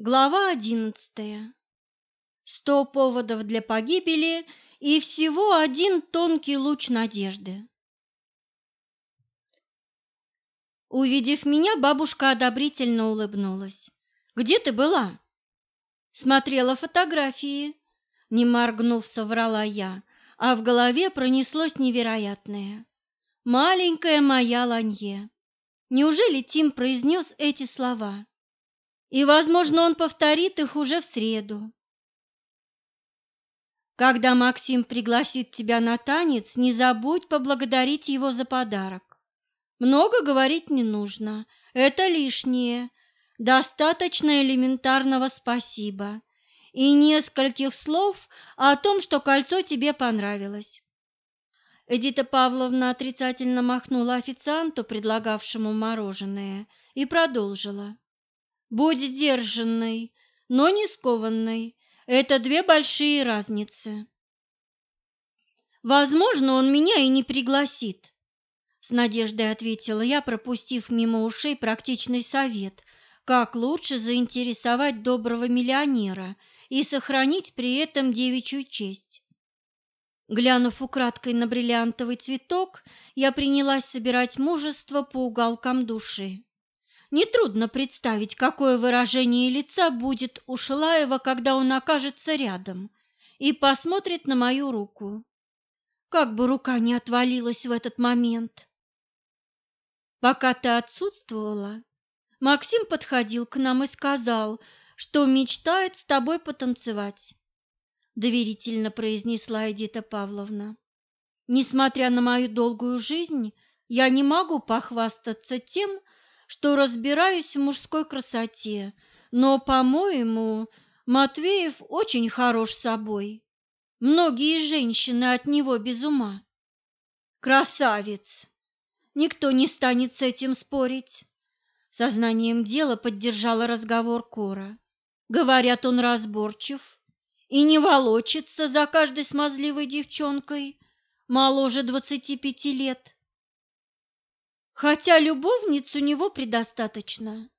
Глава одиннадцатая. Сто поводов для погибели и всего один тонкий луч надежды. Увидев меня, бабушка одобрительно улыбнулась. «Где ты была?» «Смотрела фотографии», — не моргнув, соврала я, а в голове пронеслось невероятное. «Маленькая моя Ланье». Неужели Тим произнес эти слова? И, возможно, он повторит их уже в среду. Когда Максим пригласит тебя на танец, не забудь поблагодарить его за подарок. Много говорить не нужно, это лишнее. Достаточно элементарного спасибо и нескольких слов о том, что кольцо тебе понравилось. Эдита Павловна отрицательно махнула официанту, предлагавшему мороженое, и продолжила. Будь сдержанной, но не скованной. Это две большие разницы. Возможно, он меня и не пригласит, с надеждой ответила я, пропустив мимо ушей практичный совет, как лучше заинтересовать доброго миллионера и сохранить при этом девичью честь. Глянув украдкой на бриллиантовый цветок, я принялась собирать мужество по уголкам души. Нетрудно представить, какое выражение лица будет у Шилаева, когда он окажется рядом и посмотрит на мою руку. Как бы рука не отвалилась в этот момент. Пока ты отсутствовала, Максим подходил к нам и сказал, что мечтает с тобой потанцевать, доверительно произнесла Эдита Павловна. Несмотря на мою долгую жизнь, я не могу похвастаться тем, что разбираюсь в мужской красоте, но, по-моему, Матвеев очень хорош собой. Многие женщины от него без ума. Красавец! Никто не станет с этим спорить. Сознанием дела поддержала разговор Кора. Говорят, он разборчив и не волочится за каждой смазливой девчонкой моложе двадцати пяти лет хотя любовниц у него предостаточно.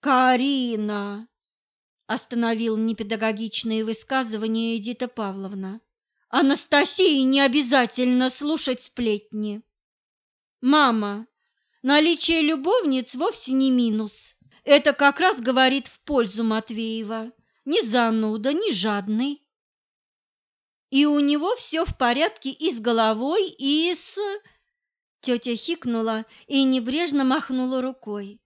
Карина! Остановил непедагогичные высказывания Эдита Павловна. Анастасии не обязательно слушать сплетни. Мама, наличие любовниц вовсе не минус. Это как раз говорит в пользу Матвеева. Ни зануда, ни жадный. И у него все в порядке и с головой, и с... Тетя хикнула и небрежно махнула рукой.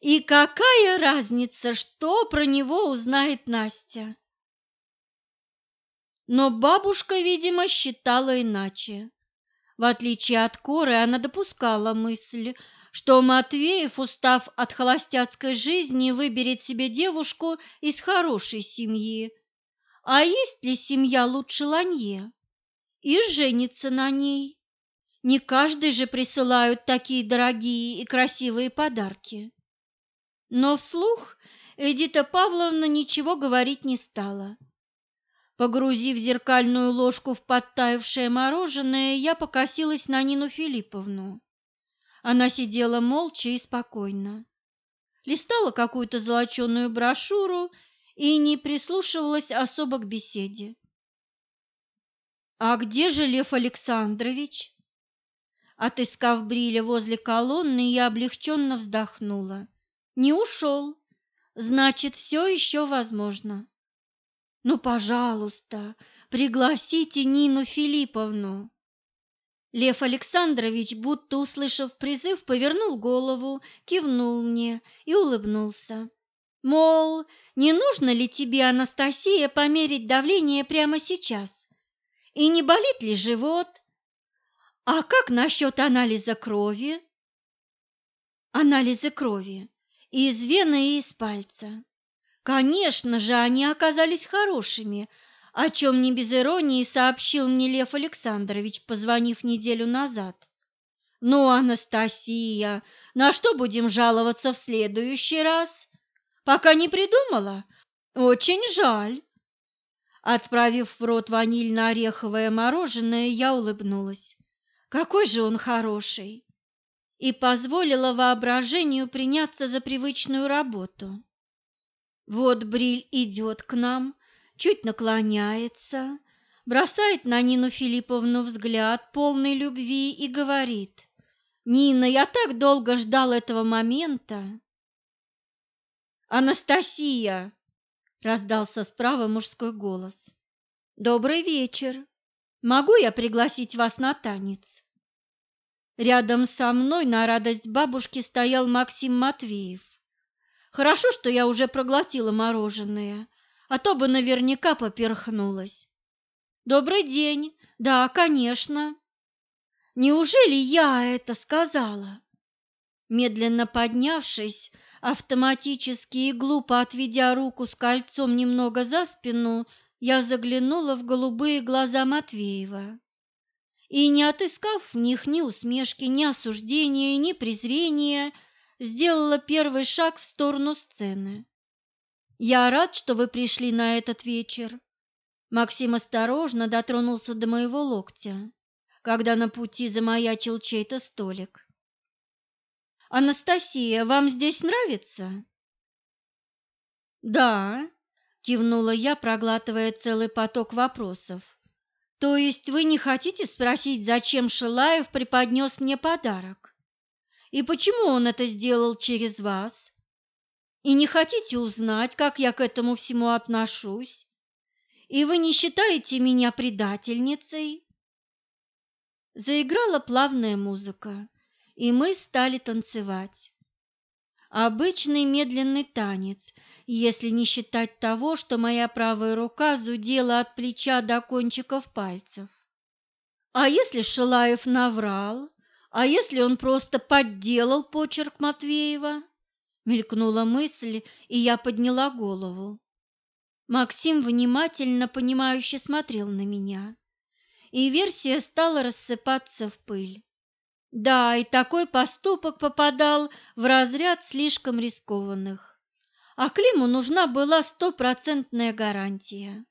И какая разница, что про него узнает Настя? Но бабушка, видимо, считала иначе. В отличие от Коры, она допускала мысль, что Матвеев, устав от холостяцкой жизни, выберет себе девушку из хорошей семьи. А есть ли семья лучше Ланье? И женится на ней. Не каждый же присылают такие дорогие и красивые подарки. Но вслух Эдита Павловна ничего говорить не стала. Погрузив зеркальную ложку в подтаявшее мороженое, я покосилась на Нину Филипповну. Она сидела молча и спокойно. Листала какую-то золоченую брошюру и не прислушивалась особо к беседе. «А где же Лев Александрович?» Отыскав Бриля возле колонны, я облегченно вздохнула. Не ушел. Значит, все еще возможно. Ну, пожалуйста, пригласите Нину Филипповну. Лев Александрович, будто услышав призыв, повернул голову, кивнул мне и улыбнулся. Мол, не нужно ли тебе, Анастасия, померить давление прямо сейчас? И не болит ли живот? А как насчет анализа крови? Анализы крови из вены и из пальца. Конечно же, они оказались хорошими, о чем не без иронии сообщил мне Лев Александрович, позвонив неделю назад. Ну, Анастасия, на что будем жаловаться в следующий раз? Пока не придумала? Очень жаль. Отправив в рот ванильно-ореховое мороженое, я улыбнулась какой же он хороший, и позволила воображению приняться за привычную работу. Вот Бриль идет к нам, чуть наклоняется, бросает на Нину Филипповну взгляд полный любви и говорит, «Нина, я так долго ждал этого момента!» «Анастасия!» – раздался справа мужской голос. «Добрый вечер! Могу я пригласить вас на танец?» Рядом со мной на радость бабушки стоял Максим Матвеев. Хорошо, что я уже проглотила мороженое, а то бы наверняка поперхнулась. «Добрый день! Да, конечно!» «Неужели я это сказала?» Медленно поднявшись, автоматически и глупо отведя руку с кольцом немного за спину, я заглянула в голубые глаза Матвеева. И, не отыскав в них ни усмешки, ни осуждения, ни презрения, сделала первый шаг в сторону сцены. «Я рад, что вы пришли на этот вечер. Максим осторожно дотронулся до моего локтя, когда на пути замаячил чей-то столик. «Анастасия, вам здесь нравится?» «Да», – кивнула я, проглатывая целый поток вопросов. «То есть вы не хотите спросить, зачем Шилаев преподнес мне подарок? И почему он это сделал через вас? И не хотите узнать, как я к этому всему отношусь? И вы не считаете меня предательницей?» Заиграла плавная музыка, и мы стали танцевать. Обычный медленный танец, если не считать того, что моя правая рука зудела от плеча до кончиков пальцев. А если Шилаев наврал? А если он просто подделал почерк Матвеева? Мелькнула мысль, и я подняла голову. Максим внимательно, понимающе смотрел на меня, и версия стала рассыпаться в пыль. Да, и такой поступок попадал в разряд слишком рискованных. А Климу нужна была стопроцентная гарантия.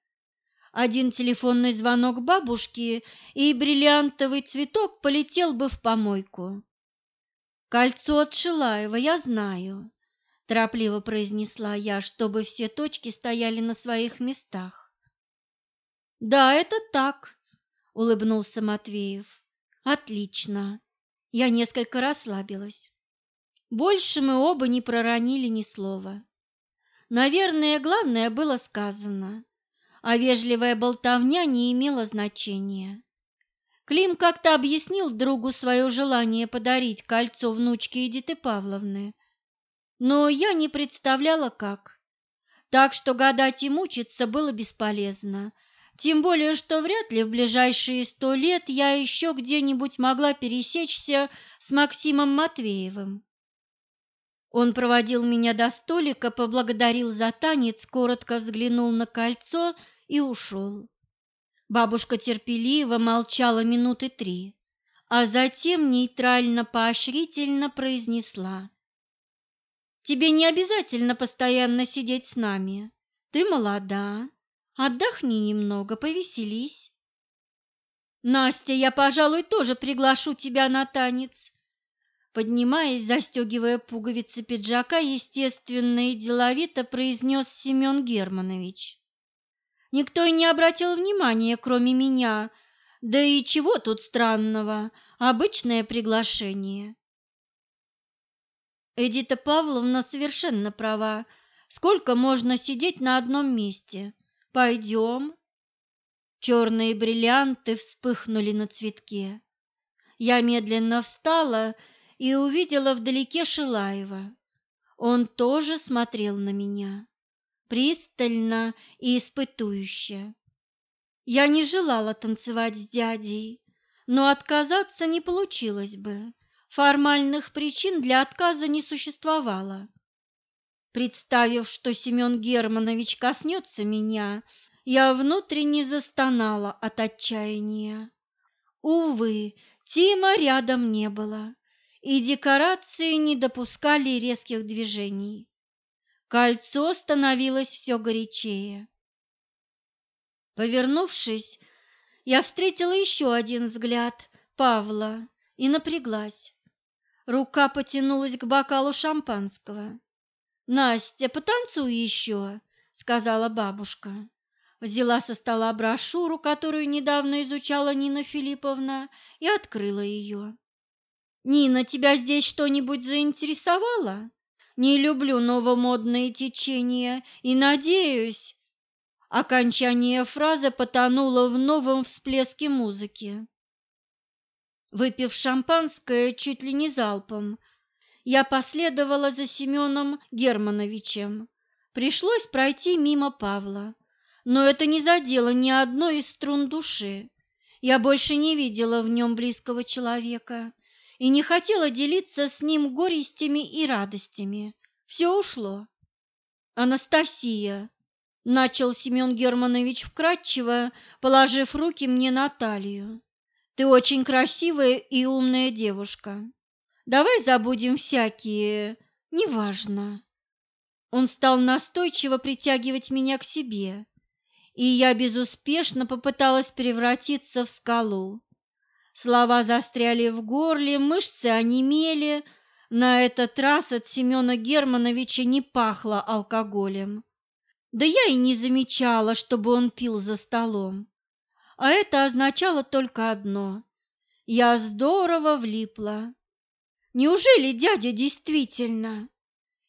Один телефонный звонок бабушки, и бриллиантовый цветок полетел бы в помойку. Кольцо от Шилаева я знаю торопливо произнесла я, чтобы все точки стояли на своих местах. Да, это так, улыбнулся Матвеев. Отлично. Я несколько расслабилась. Больше мы оба не проронили ни слова. Наверное, главное было сказано, а вежливая болтовня не имела значения. Клим как-то объяснил другу свое желание подарить кольцо внучке Эдиты Павловны, но я не представляла, как. Так что гадать и мучиться было бесполезно, тем более, что вряд ли в ближайшие сто лет я еще где-нибудь могла пересечься с Максимом Матвеевым. Он проводил меня до столика, поблагодарил за танец, коротко взглянул на кольцо и ушел. Бабушка терпеливо молчала минуты три, а затем нейтрально-поощрительно произнесла. Тебе не обязательно постоянно сидеть с нами. Ты молода. Отдохни немного, повеселись. Настя, я, пожалуй, тоже приглашу тебя на танец. Поднимаясь, застегивая пуговицы пиджака, естественно и деловито произнес Семен Германович. Никто и не обратил внимания, кроме меня. Да и чего тут странного? Обычное приглашение. Эдита Павловна совершенно права. Сколько можно сидеть на одном месте? Пойдем. Черные бриллианты вспыхнули на цветке. Я медленно встала и увидела вдалеке Шилаева. Он тоже смотрел на меня, пристально и испытующе. Я не желала танцевать с дядей, но отказаться не получилось бы. Формальных причин для отказа не существовало. Представив, что Семен Германович коснется меня, я внутренне застонала от отчаяния. Увы, Тима рядом не было, и декорации не допускали резких движений. Кольцо становилось все горячее. Повернувшись, я встретила еще один взгляд Павла и напряглась. Рука потянулась к бокалу шампанского. Настя, потанцуй еще, сказала бабушка. Взяла со стола брошюру, которую недавно изучала Нина Филипповна, и открыла ее. «Нина, тебя здесь что-нибудь заинтересовало? Не люблю новомодные течения и надеюсь...» Окончание фразы потонуло в новом всплеске музыки. Выпив шампанское чуть ли не залпом, я последовала за Семеном Германовичем. Пришлось пройти мимо Павла, но это не задело ни одной из струн души. Я больше не видела в нем близкого человека и не хотела делиться с ним горестями и радостями. Все ушло. «Анастасия!» – начал Семен Германович вкратчиво, положив руки мне на талию. «Ты очень красивая и умная девушка. Давай забудем всякие, неважно. Он стал настойчиво притягивать меня к себе, и я безуспешно попыталась превратиться в скалу. Слова застряли в горле, мышцы онемели. На этот раз от Семена Германовича не пахло алкоголем. Да я и не замечала, чтобы он пил за столом. А это означало только одно – я здорово влипла. Неужели дядя действительно?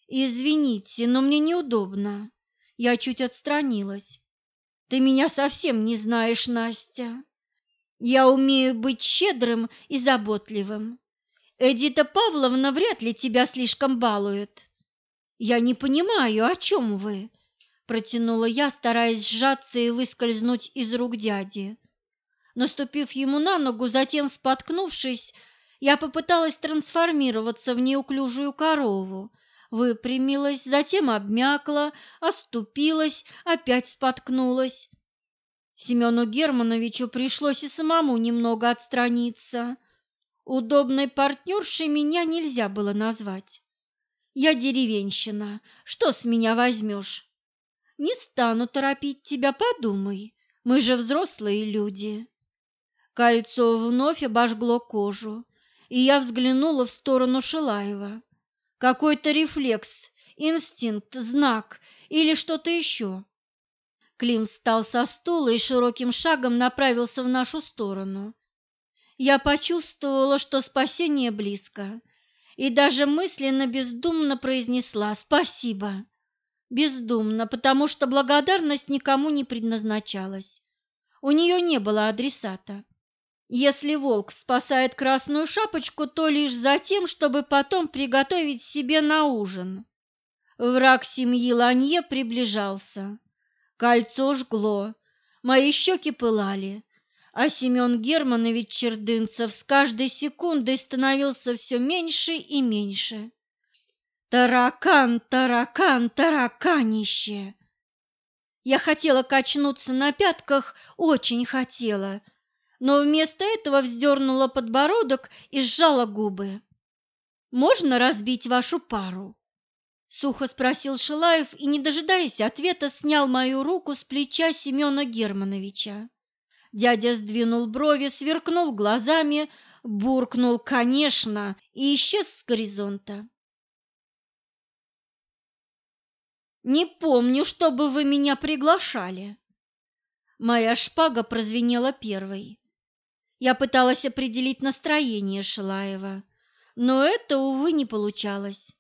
Извините, но мне неудобно. Я чуть отстранилась. Ты меня совсем не знаешь, Настя. Я умею быть щедрым и заботливым. Эдита Павловна вряд ли тебя слишком балует. Я не понимаю, о чем вы? Протянула я, стараясь сжаться и выскользнуть из рук дяди. Наступив ему на ногу, затем споткнувшись, я попыталась трансформироваться в неуклюжую корову, выпрямилась, затем обмякла, оступилась, опять споткнулась. Семену Германовичу пришлось и самому немного отстраниться. Удобной партнершей меня нельзя было назвать. Я деревенщина, что с меня возьмешь? Не стану торопить тебя, подумай, мы же взрослые люди. Кольцо вновь обожгло кожу, и я взглянула в сторону Шилаева. Какой-то рефлекс, инстинкт, знак или что-то еще. Клим встал со стула и широким шагом направился в нашу сторону. Я почувствовала, что спасение близко, и даже мысленно бездумно произнесла «спасибо». Бездумно, потому что благодарность никому не предназначалась. У нее не было адресата. Если волк спасает красную шапочку, то лишь за тем, чтобы потом приготовить себе на ужин. Враг семьи Ланье приближался. Кольцо жгло, мои щеки пылали, а Семен Германович Чердынцев с каждой секундой становился все меньше и меньше. Таракан, таракан, тараканище! Я хотела качнуться на пятках, очень хотела – но вместо этого вздернула подбородок и сжала губы. «Можно разбить вашу пару?» Сухо спросил Шилаев и, не дожидаясь ответа, снял мою руку с плеча Семена Германовича. Дядя сдвинул брови, сверкнул глазами, буркнул «конечно» и исчез с горизонта. «Не помню, чтобы вы меня приглашали». Моя шпага прозвенела первой. Я пыталась определить настроение Шилаева, но это, увы, не получалось.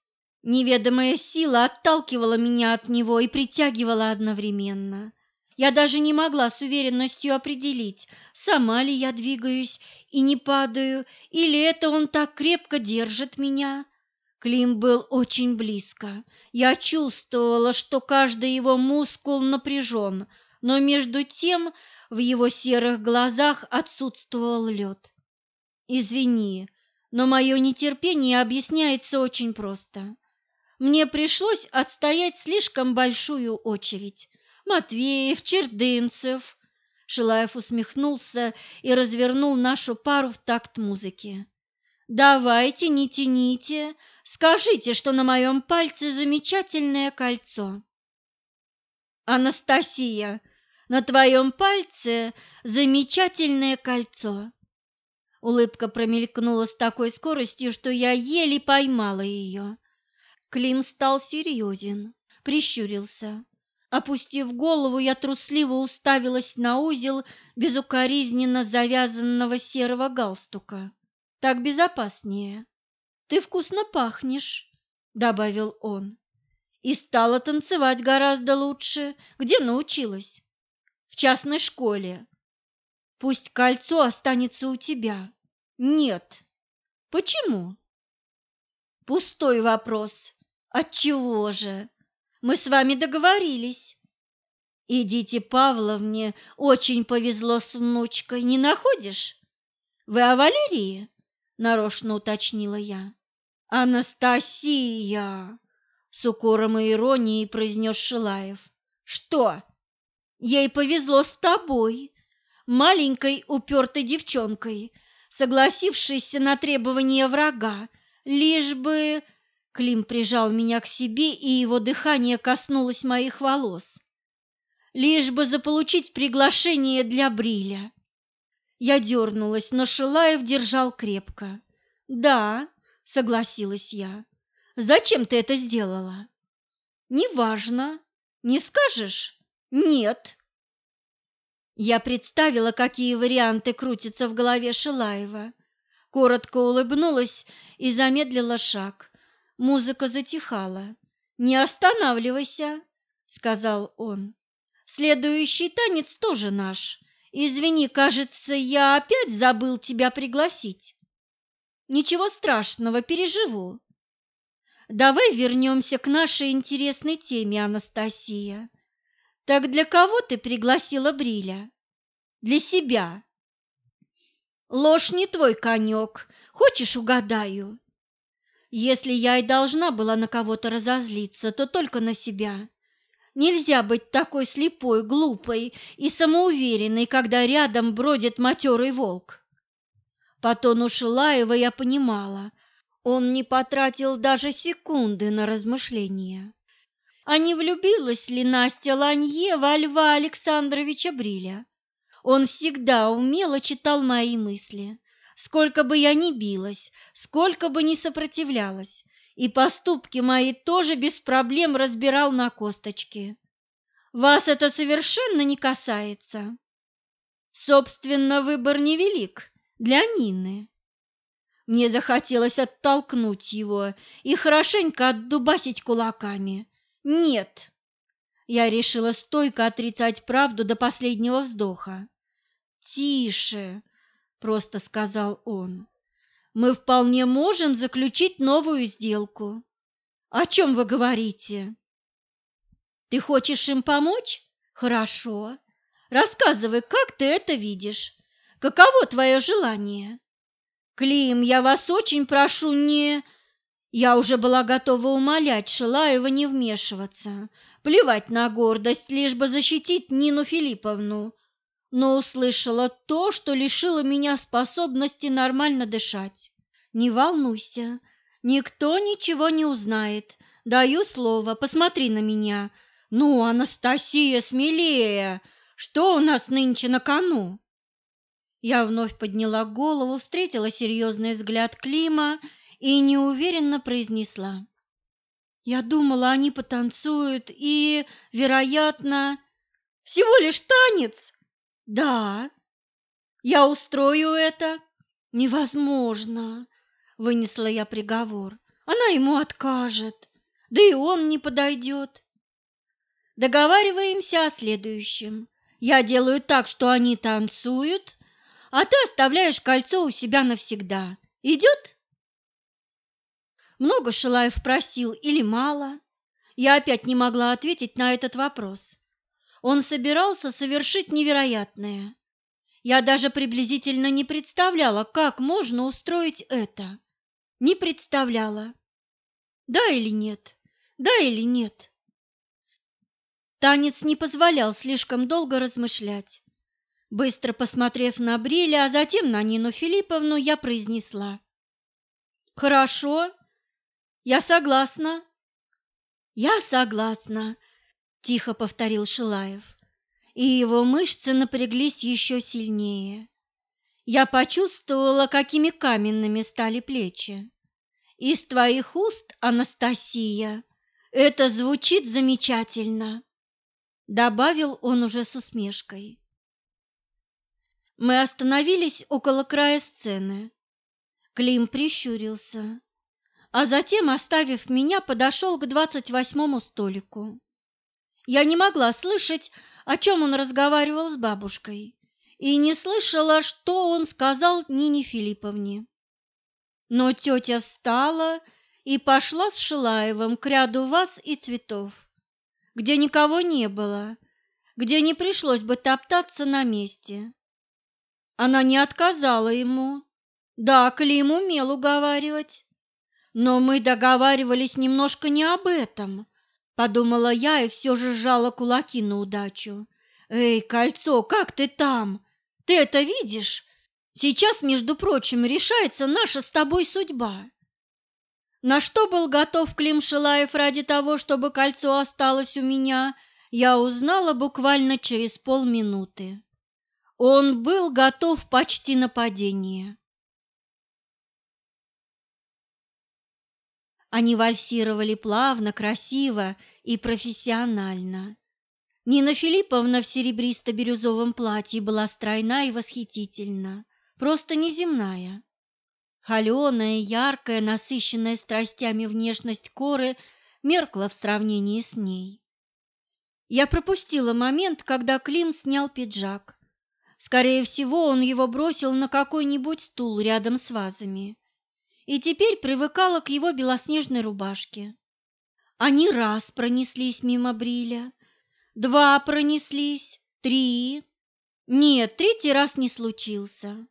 Неведомая сила отталкивала меня от него и притягивала одновременно. Я даже не могла с уверенностью определить, сама ли я двигаюсь и не падаю, или это он так крепко держит меня. Клим был очень близко. Я чувствовала, что каждый его мускул напряжен, но между тем в его серых глазах отсутствовал лед. «Извини, но мое нетерпение объясняется очень просто. Мне пришлось отстоять слишком большую очередь. Матвеев, Чердынцев...» Шилаев усмехнулся и развернул нашу пару в такт музыки. «Давайте, не тяните, скажите, что на моем пальце замечательное кольцо». «Анастасия, на твоем пальце замечательное кольцо. Улыбка промелькнула с такой скоростью, что я еле поймала ее. Клим стал серьезен, прищурился. Опустив голову, я трусливо уставилась на узел безукоризненно завязанного серого галстука. Так безопаснее. Ты вкусно пахнешь, добавил он. И стала танцевать гораздо лучше. Где научилась? В частной школе. Пусть кольцо останется у тебя. Нет. Почему? Пустой вопрос. Отчего же? Мы с вами договорились. Идите, Павловне очень повезло с внучкой, не находишь? Вы о Валерии? Нарочно уточнила я. Анастасия! С укором и иронией произнес Шилаев. Что? Ей повезло с тобой, маленькой упертой девчонкой, согласившейся на требования врага, лишь бы Клим прижал меня к себе, и его дыхание коснулось моих волос. Лишь бы заполучить приглашение для Бриля. Я дернулась, но Шилаев держал крепко. «Да», — согласилась я. «Зачем ты это сделала?» «Неважно. Не скажешь?» «Нет». Я представила, какие варианты крутятся в голове Шилаева. Коротко улыбнулась и замедлила шаг. Музыка затихала. «Не останавливайся», — сказал он. «Следующий танец тоже наш. Извини, кажется, я опять забыл тебя пригласить». «Ничего страшного, переживу». «Давай вернемся к нашей интересной теме, Анастасия. Так для кого ты пригласила Бриля?» «Для себя». «Ложь не твой конек. Хочешь, угадаю?» Если я и должна была на кого-то разозлиться, то только на себя. Нельзя быть такой слепой, глупой и самоуверенной, когда рядом бродит матерый волк. По тону Шилаева я понимала, он не потратил даже секунды на размышления. А не влюбилась ли Настя Ланье во Льва Александровича Бриля? Он всегда умело читал мои мысли. Сколько бы я ни билась, сколько бы ни сопротивлялась, и поступки мои тоже без проблем разбирал на косточки. Вас это совершенно не касается. Собственно, выбор невелик для Нины. Мне захотелось оттолкнуть его и хорошенько отдубасить кулаками. Нет, я решила стойко отрицать правду до последнего вздоха. «Тише!» просто сказал он. Мы вполне можем заключить новую сделку. О чем вы говорите? Ты хочешь им помочь? Хорошо. Рассказывай, как ты это видишь? Каково твое желание? Клим, я вас очень прошу не... Я уже была готова умолять Шилаева не вмешиваться, плевать на гордость, лишь бы защитить Нину Филипповну, но услышала то, что лишило меня способности нормально дышать. Не волнуйся, никто ничего не узнает. Даю слово, посмотри на меня. Ну, Анастасия, смелее! Что у нас нынче на кону? Я вновь подняла голову, встретила серьезный взгляд Клима и неуверенно произнесла. Я думала, они потанцуют и, вероятно, всего лишь танец, да, я устрою это. Невозможно, вынесла я приговор. Она ему откажет, да и он не подойдет. Договариваемся о следующем. Я делаю так, что они танцуют, а ты оставляешь кольцо у себя навсегда. Идет? Много Шилаев просил или мало? Я опять не могла ответить на этот вопрос. Он собирался совершить невероятное. Я даже приблизительно не представляла, как можно устроить это. Не представляла. Да или нет? Да или нет? Танец не позволял слишком долго размышлять. Быстро посмотрев на Бриля, а затем на Нину Филипповну, я произнесла. «Хорошо, я согласна». «Я согласна», тихо повторил Шилаев, и его мышцы напряглись еще сильнее. Я почувствовала, какими каменными стали плечи. Из твоих уст, Анастасия, это звучит замечательно, добавил он уже с усмешкой. Мы остановились около края сцены. Клим прищурился, а затем, оставив меня, подошел к двадцать восьмому столику. Я не могла слышать, о чем он разговаривал с бабушкой, и не слышала, что он сказал Нине Филипповне. Но тетя встала и пошла с Шилаевым к ряду ваз и цветов, где никого не было, где не пришлось бы топтаться на месте. Она не отказала ему. Да, Клим умел уговаривать. Но мы договаривались немножко не об этом, подумала я и все же сжала кулаки на удачу. Эй, кольцо, как ты там? Ты это видишь? Сейчас, между прочим, решается наша с тобой судьба. На что был готов Клим Шилаев ради того, чтобы кольцо осталось у меня, я узнала буквально через полминуты. Он был готов почти на падение. Они вальсировали плавно, красиво и профессионально. Нина Филипповна в серебристо-бирюзовом платье была стройна и восхитительна просто неземная. Холеная, яркая, насыщенная страстями внешность коры меркла в сравнении с ней. Я пропустила момент, когда Клим снял пиджак. Скорее всего, он его бросил на какой-нибудь стул рядом с вазами. И теперь привыкала к его белоснежной рубашке. Они раз пронеслись мимо Бриля, два пронеслись, три. Нет, третий раз не случился.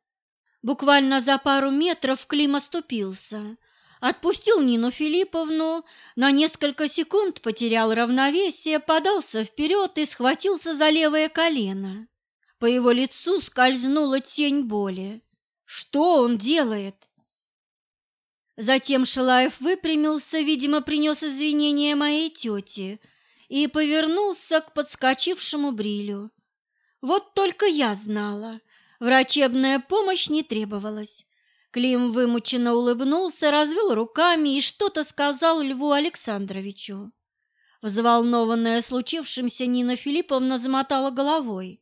Буквально за пару метров Клим оступился, отпустил Нину Филипповну, на несколько секунд потерял равновесие, подался вперед и схватился за левое колено. По его лицу скользнула тень боли. Что он делает? Затем Шилаев выпрямился, видимо, принес извинения моей тете и повернулся к подскочившему Брилю. Вот только я знала, Врачебная помощь не требовалась. Клим вымученно улыбнулся, развел руками и что-то сказал Льву Александровичу. Взволнованная случившимся, Нина Филипповна замотала головой.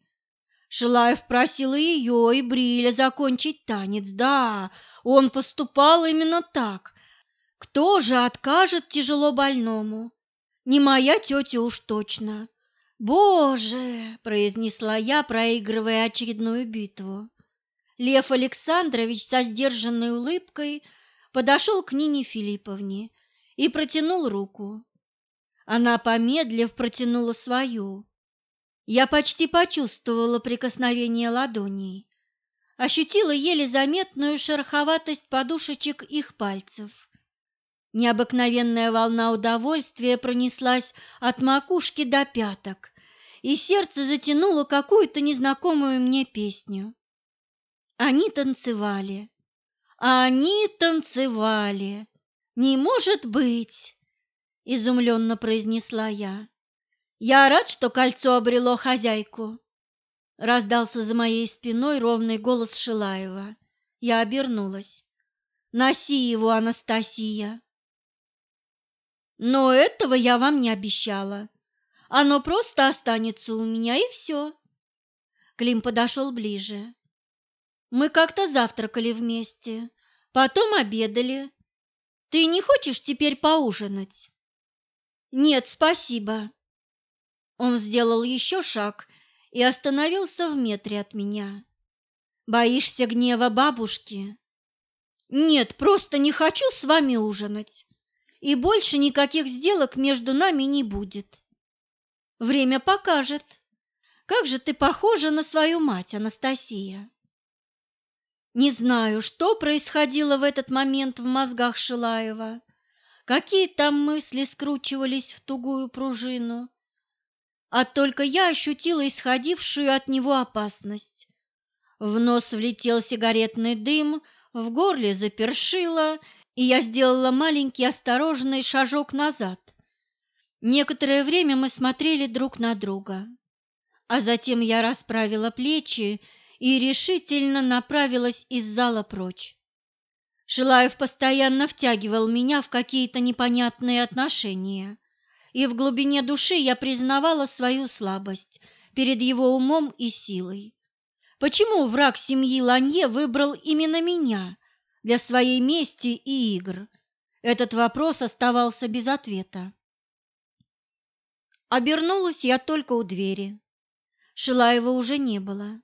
Шилаев просил ее и Бриля закончить танец. Да, он поступал именно так. Кто же откажет тяжело больному? Не моя тетя уж точно. «Боже!» – произнесла я, проигрывая очередную битву. Лев Александрович со сдержанной улыбкой подошел к Нине Филипповне и протянул руку. Она, помедлив, протянула свою. Я почти почувствовала прикосновение ладоней, ощутила еле заметную шероховатость подушечек их пальцев. Необыкновенная волна удовольствия пронеслась от макушки до пяток, и сердце затянуло какую-то незнакомую мне песню. Они танцевали, они танцевали. Не может быть, изумленно произнесла я. Я рад, что кольцо обрело хозяйку. Раздался за моей спиной ровный голос Шилаева. Я обернулась. Носи его, Анастасия. Но этого я вам не обещала. Оно просто останется у меня, и все. Клим подошел ближе. Мы как-то завтракали вместе, потом обедали. Ты не хочешь теперь поужинать? Нет, спасибо. Он сделал еще шаг и остановился в метре от меня. Боишься гнева бабушки? Нет, просто не хочу с вами ужинать. И больше никаких сделок между нами не будет. Время покажет. Как же ты похожа на свою мать, Анастасия. Не знаю, что происходило в этот момент в мозгах Шилаева, какие там мысли скручивались в тугую пружину, а только я ощутила исходившую от него опасность. В нос влетел сигаретный дым, в горле запершило, и я сделала маленький осторожный шажок назад. Некоторое время мы смотрели друг на друга, а затем я расправила плечи и решительно направилась из зала прочь. Шилаев постоянно втягивал меня в какие-то непонятные отношения, и в глубине души я признавала свою слабость перед его умом и силой. Почему враг семьи Ланье выбрал именно меня для своей мести и игр? Этот вопрос оставался без ответа. Обернулась я только у двери. Шилаева уже не было.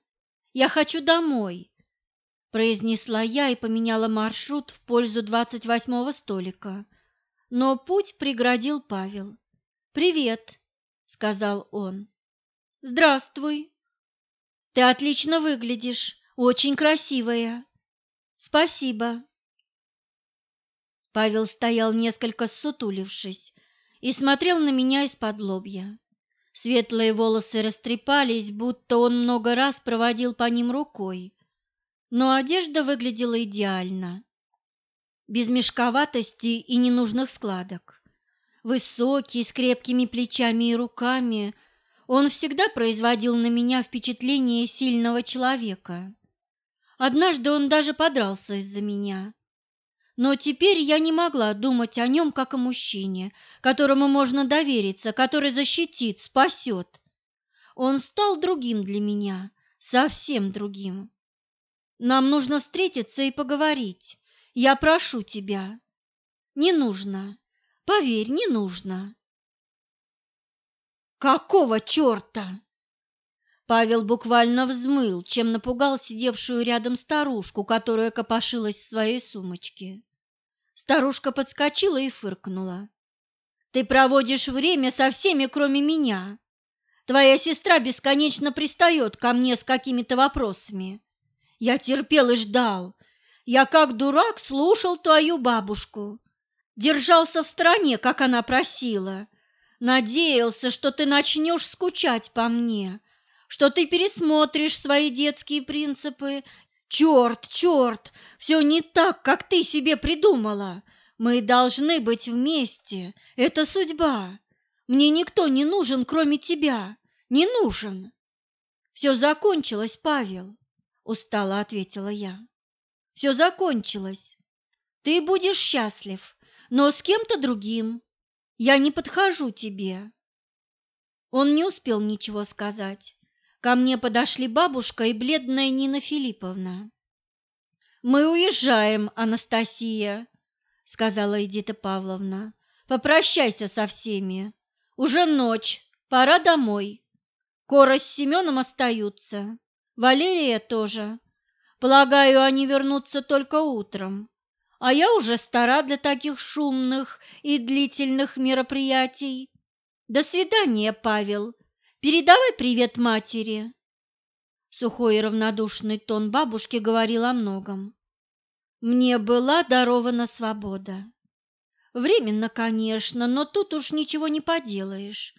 «Я хочу домой», – произнесла я и поменяла маршрут в пользу двадцать восьмого столика. Но путь преградил Павел. «Привет», – сказал он. «Здравствуй. Ты отлично выглядишь, очень красивая. Спасибо». Павел стоял несколько ссутулившись и смотрел на меня из-под лобья. Светлые волосы растрепались, будто он много раз проводил по ним рукой, но одежда выглядела идеально, без мешковатости и ненужных складок. Высокий, с крепкими плечами и руками, он всегда производил на меня впечатление сильного человека. Однажды он даже подрался из-за меня. Но теперь я не могла думать о нем как о мужчине, которому можно довериться, который защитит, спасет. Он стал другим для меня, совсем другим. Нам нужно встретиться и поговорить. Я прошу тебя. Не нужно. Поверь, не нужно. Какого черта? Павел буквально взмыл, чем напугал сидевшую рядом старушку, которая копошилась в своей сумочке. Старушка подскочила и фыркнула. «Ты проводишь время со всеми, кроме меня. Твоя сестра бесконечно пристает ко мне с какими-то вопросами. Я терпел и ждал. Я как дурак слушал твою бабушку. Держался в стороне, как она просила. Надеялся, что ты начнешь скучать по мне, что ты пересмотришь свои детские принципы Черт, черт, все не так, как ты себе придумала. Мы должны быть вместе. Это судьба. Мне никто не нужен, кроме тебя. Не нужен. Все закончилось, Павел, устало ответила я. Все закончилось. Ты будешь счастлив, но с кем-то другим. Я не подхожу тебе. Он не успел ничего сказать. Ко мне подошли бабушка и бледная Нина Филипповна. «Мы уезжаем, Анастасия», — сказала Эдита Павловна. «Попрощайся со всеми. Уже ночь, пора домой. Кора с Семеном остаются, Валерия тоже. Полагаю, они вернутся только утром. А я уже стара для таких шумных и длительных мероприятий. До свидания, Павел. Передавай привет матери. Сухой и равнодушный тон бабушки говорил о многом. Мне была дарована свобода. Временно, конечно, но тут уж ничего не поделаешь.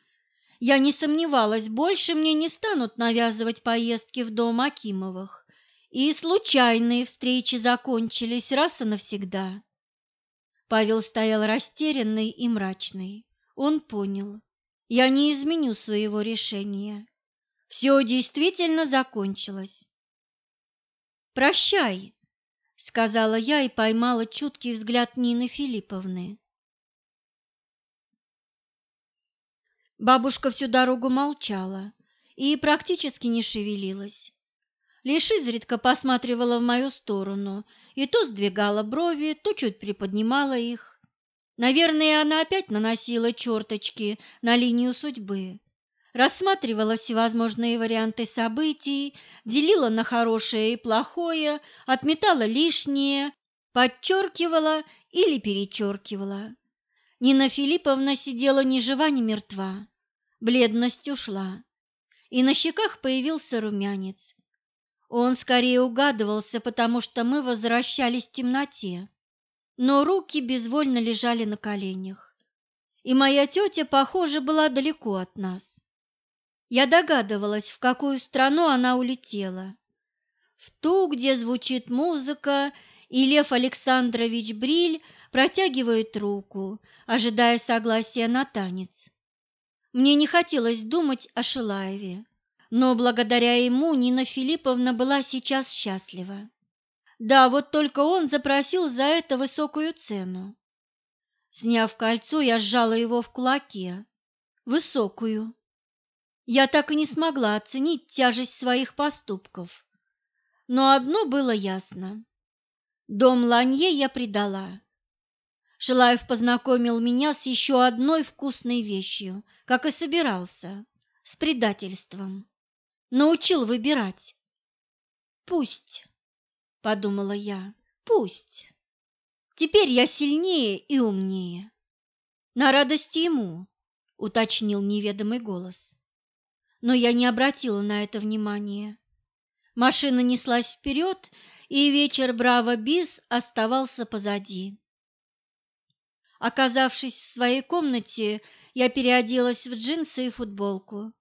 Я не сомневалась, больше мне не станут навязывать поездки в дом Акимовых, и случайные встречи закончились раз и навсегда. Павел стоял растерянный и мрачный. Он понял. Я не изменю своего решения. Все действительно закончилось. «Прощай», — сказала я и поймала чуткий взгляд Нины Филипповны. Бабушка всю дорогу молчала и практически не шевелилась. Лишь изредка посматривала в мою сторону и то сдвигала брови, то чуть приподнимала их. Наверное, она опять наносила черточки на линию судьбы, рассматривала всевозможные варианты событий, делила на хорошее и плохое, отметала лишнее, подчеркивала или перечеркивала. Нина Филипповна сидела ни жива, ни мертва, бледность ушла, и на щеках появился румянец. Он скорее угадывался, потому что мы возвращались в темноте но руки безвольно лежали на коленях. И моя тетя, похоже, была далеко от нас. Я догадывалась, в какую страну она улетела. В ту, где звучит музыка, и Лев Александрович Бриль протягивает руку, ожидая согласия на танец. Мне не хотелось думать о Шилаеве, но благодаря ему Нина Филипповна была сейчас счастлива. Да, вот только он запросил за это высокую цену. Сняв кольцо, я сжала его в кулаке. Высокую. Я так и не смогла оценить тяжесть своих поступков. Но одно было ясно. Дом Ланье я предала. Шилаев познакомил меня с еще одной вкусной вещью, как и собирался, с предательством. Научил выбирать. Пусть, подумала я, пусть. Теперь я сильнее и умнее. На радости ему, уточнил неведомый голос. Но я не обратила на это внимания. Машина неслась вперед, и вечер Браво Бис оставался позади. Оказавшись в своей комнате, я переоделась в джинсы и футболку,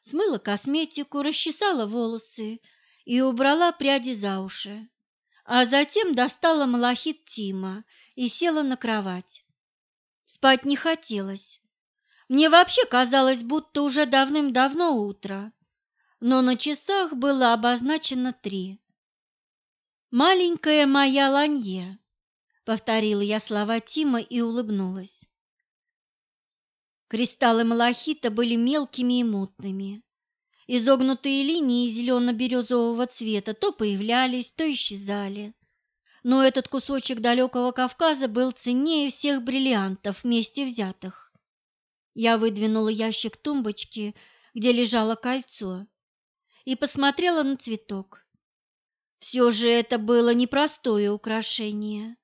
смыла косметику, расчесала волосы и убрала пряди за уши, а затем достала малахит Тима и села на кровать. Спать не хотелось. Мне вообще казалось, будто уже давным-давно утро, но на часах было обозначено три. «Маленькая моя Ланье», Повторила я слова Тима и улыбнулась. Кристаллы малахита были мелкими и мутными. Изогнутые линии зелено-бирюзового цвета то появлялись, то исчезали. Но этот кусочек далекого Кавказа был ценнее всех бриллиантов вместе взятых. Я выдвинула ящик тумбочки, где лежало кольцо, и посмотрела на цветок. Все же это было непростое украшение.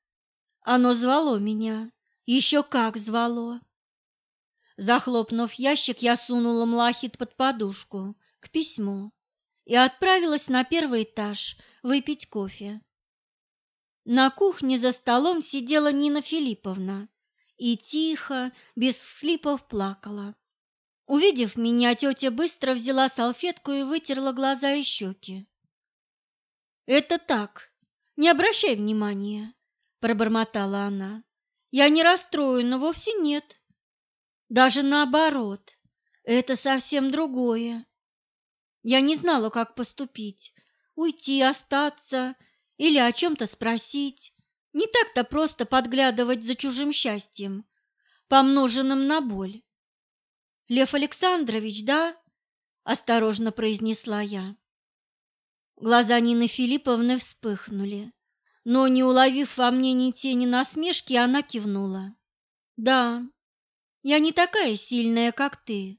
Оно звало меня, еще как звало. Захлопнув ящик, я сунула млахит под подушку к письму и отправилась на первый этаж выпить кофе. На кухне за столом сидела Нина Филипповна и тихо, без слипов плакала. Увидев меня, тетя быстро взяла салфетку и вытерла глаза и щеки. «Это так, не обращай внимания», пробормотала она. Я не расстроена, вовсе нет. Даже наоборот, это совсем другое. Я не знала, как поступить. Уйти, остаться или о чем-то спросить. Не так-то просто подглядывать за чужим счастьем, помноженным на боль. «Лев Александрович, да?» – осторожно произнесла я. Глаза Нины Филипповны вспыхнули но, не уловив во мне ни тени насмешки, она кивнула. «Да, я не такая сильная, как ты,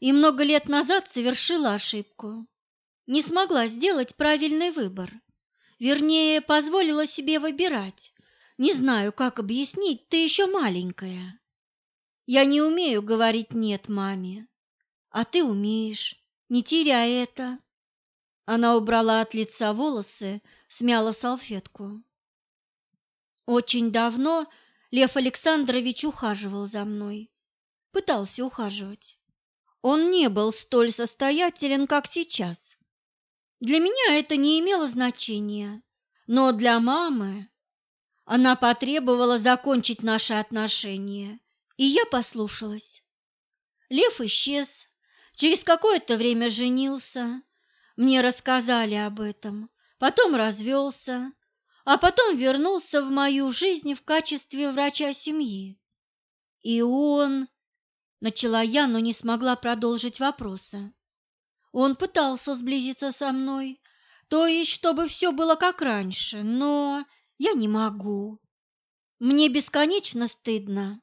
и много лет назад совершила ошибку. Не смогла сделать правильный выбор. Вернее, позволила себе выбирать. Не знаю, как объяснить, ты еще маленькая. Я не умею говорить «нет» маме, а ты умеешь, не теряй это». Она убрала от лица волосы, смяла салфетку. Очень давно Лев Александрович ухаживал за мной, пытался ухаживать. Он не был столь состоятелен, как сейчас. Для меня это не имело значения, но для мамы она потребовала закончить наши отношения, и я послушалась. Лев исчез, через какое-то время женился, мне рассказали об этом, потом развелся, а потом вернулся в мою жизнь в качестве врача семьи. И он... Начала я, но не смогла продолжить вопроса. Он пытался сблизиться со мной, то есть, чтобы все было как раньше, но я не могу. Мне бесконечно стыдно.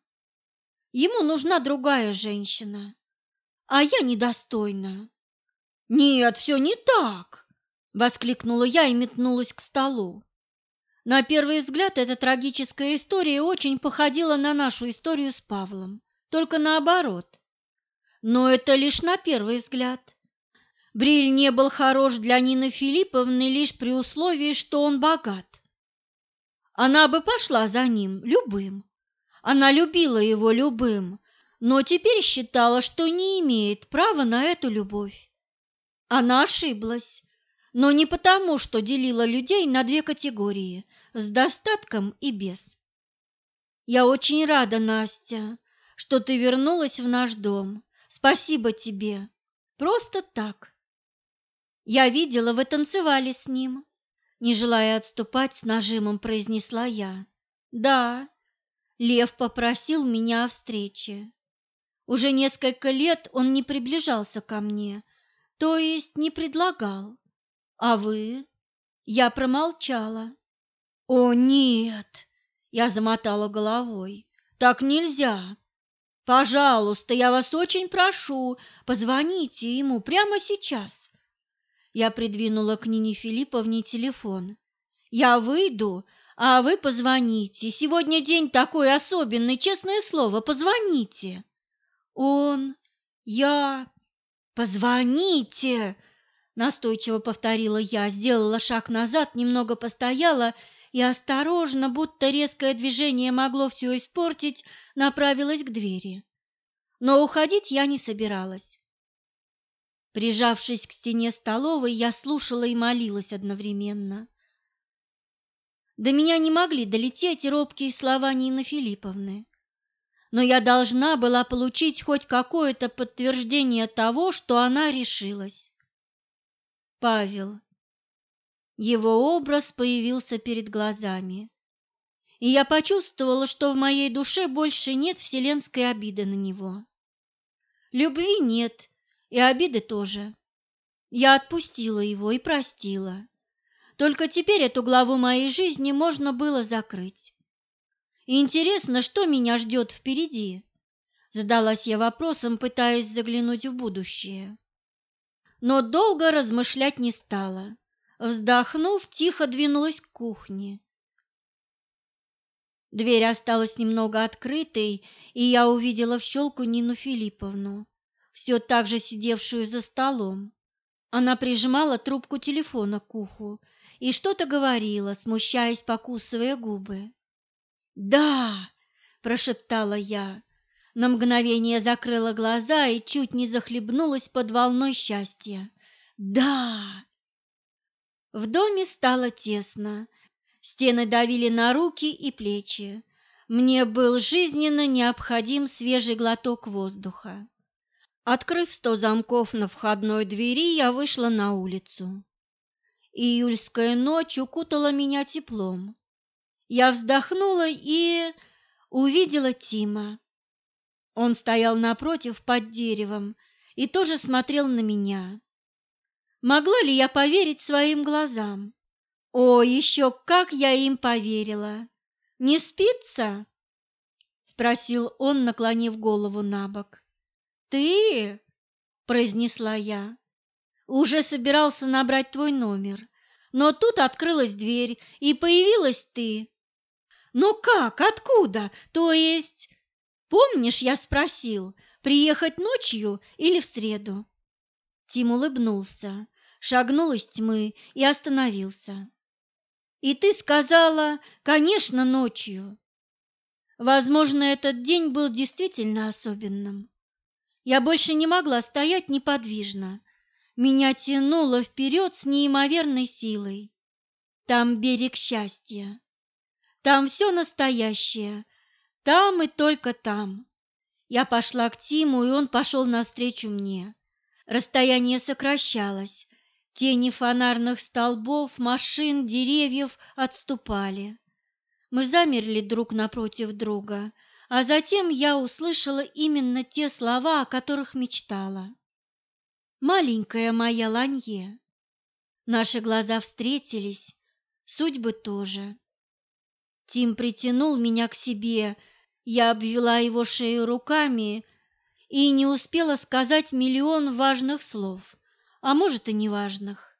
Ему нужна другая женщина, а я недостойна. «Нет, все не так!» – воскликнула я и метнулась к столу. На первый взгляд эта трагическая история очень походила на нашу историю с Павлом, только наоборот. Но это лишь на первый взгляд. Бриль не был хорош для Нины Филипповны лишь при условии, что он богат. Она бы пошла за ним любым. Она любила его любым, но теперь считала, что не имеет права на эту любовь. Она ошиблась, но не потому, что делила людей на две категории – с достатком и без. Я очень рада, Настя, что ты вернулась в наш дом. Спасибо тебе. Просто так. Я видела, вы танцевали с ним. Не желая отступать, с нажимом произнесла я. Да, Лев попросил меня о встрече. Уже несколько лет он не приближался ко мне, то есть не предлагал. А вы? Я промолчала. О, нет! Я замотала головой. Так нельзя. Пожалуйста, я вас очень прошу, позвоните ему прямо сейчас. Я придвинула к Нине Филипповне телефон. Я выйду, а вы позвоните. Сегодня день такой особенный, честное слово, позвоните. Он, я, позвоните, настойчиво повторила я, сделала шаг назад, немного постояла и осторожно, будто резкое движение могло все испортить, направилась к двери. Но уходить я не собиралась. Прижавшись к стене столовой, я слушала и молилась одновременно. До меня не могли долететь робкие слова Нины Филипповны но я должна была получить хоть какое-то подтверждение того, что она решилась. Павел. Его образ появился перед глазами, и я почувствовала, что в моей душе больше нет вселенской обиды на него. Любви нет, и обиды тоже. Я отпустила его и простила. Только теперь эту главу моей жизни можно было закрыть. Интересно, что меня ждет впереди? Задалась я вопросом, пытаясь заглянуть в будущее. Но долго размышлять не стала. Вздохнув, тихо двинулась к кухне. Дверь осталась немного открытой, и я увидела в щелку Нину Филипповну, все так же сидевшую за столом. Она прижимала трубку телефона к уху и что-то говорила, смущаясь, покусывая губы. «Да!» – прошептала я. На мгновение закрыла глаза и чуть не захлебнулась под волной счастья. «Да!» В доме стало тесно. Стены давили на руки и плечи. Мне был жизненно необходим свежий глоток воздуха. Открыв сто замков на входной двери, я вышла на улицу. Июльская ночь укутала меня теплом. Я вздохнула и увидела Тима. Он стоял напротив под деревом и тоже смотрел на меня. Могла ли я поверить своим глазам? О, еще как я им поверила! Не спится? Спросил он, наклонив голову на бок. Ты? Произнесла я. Уже собирался набрать твой номер, но тут открылась дверь, и появилась ты. Но как? Откуда? То есть... Помнишь, я спросил, приехать ночью или в среду? Тим улыбнулся, шагнул из тьмы и остановился. И ты сказала, конечно, ночью. Возможно, этот день был действительно особенным. Я больше не могла стоять неподвижно. Меня тянуло вперед с неимоверной силой. Там берег счастья. Там все настоящее, там и только там. Я пошла к Тиму, и он пошел навстречу мне. Расстояние сокращалось, тени фонарных столбов, машин, деревьев отступали. Мы замерли друг напротив друга, а затем я услышала именно те слова, о которых мечтала. «Маленькая моя Ланье». Наши глаза встретились, судьбы тоже. Тим притянул меня к себе, я обвела его шею руками и не успела сказать миллион важных слов, а может и неважных,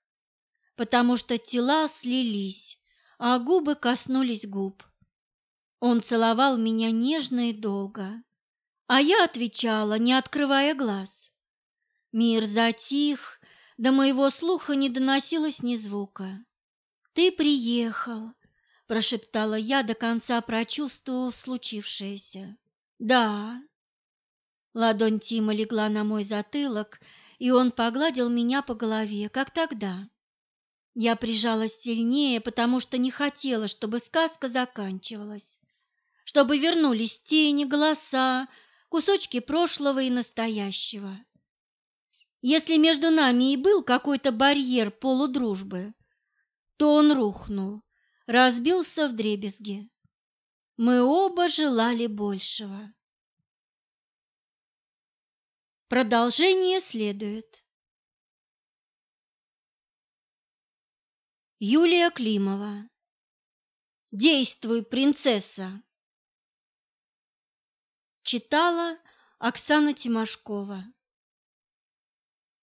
потому что тела слились, а губы коснулись губ. Он целовал меня нежно и долго, а я отвечала, не открывая глаз. Мир затих, до моего слуха не доносилось ни звука. «Ты приехал», прошептала я, до конца прочувствовав случившееся. Да. Ладонь Тима легла на мой затылок, и он погладил меня по голове, как тогда. Я прижалась сильнее, потому что не хотела, чтобы сказка заканчивалась, чтобы вернулись тени, голоса, кусочки прошлого и настоящего. Если между нами и был какой-то барьер полудружбы, то он рухнул, разбился в дребезги. Мы оба желали большего. Продолжение следует. Юлия Климова. Действуй, принцесса. Читала Оксана Тимошкова.